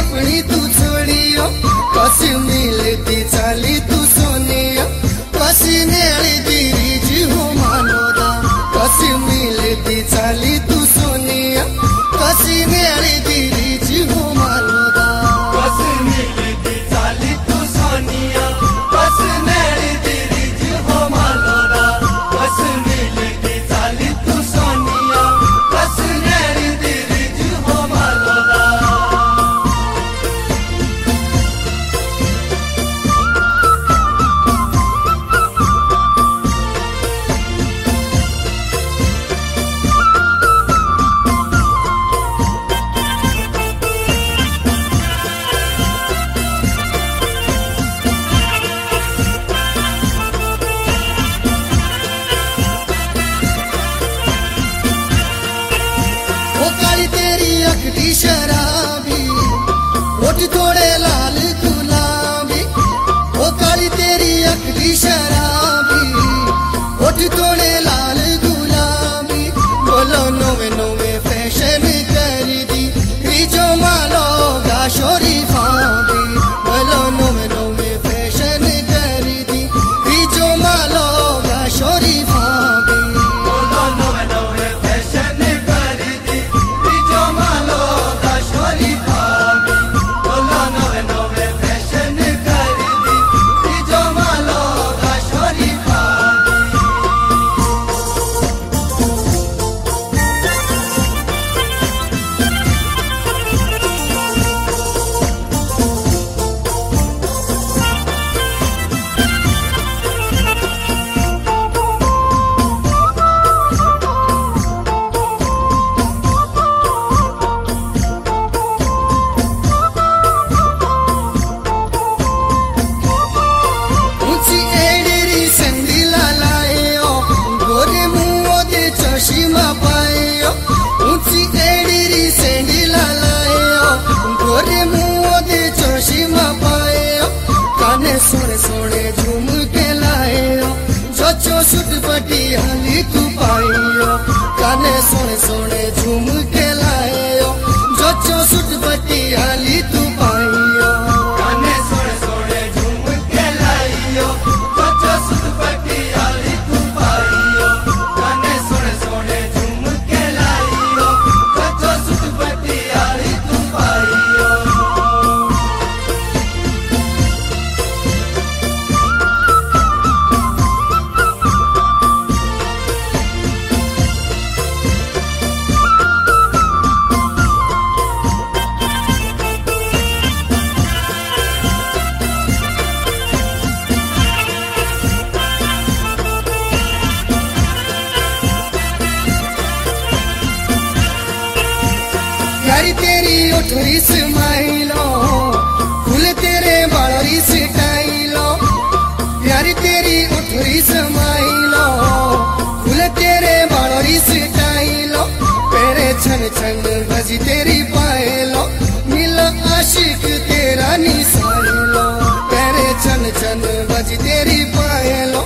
अपनी तू छोडियो। कसी मिलती चाली तू एकटी शराबी ओठ थोड़े लाल गुलाबी ओ काली तेरी एकटी शराबी ओठ थोड़े लाल न ऊँची एडीरी सेंडी लालायो। गोरे मुँह दे चोशी झूम के लायो। जो जो सुट बटी हली तू पायो। काने सोने तेरी उठरी स्माइलो, फूल तेरे बालोरी सिटाइलो। प्यारी तेरी उठरी स्माइलो, फूल तेरे बालोरी सिटाइलो। तेरे छन छन बजी तेरी पाइलो, मिला आशिक तेरा निसाइलो। तेरे छन छन बजी तेरी पाइलो।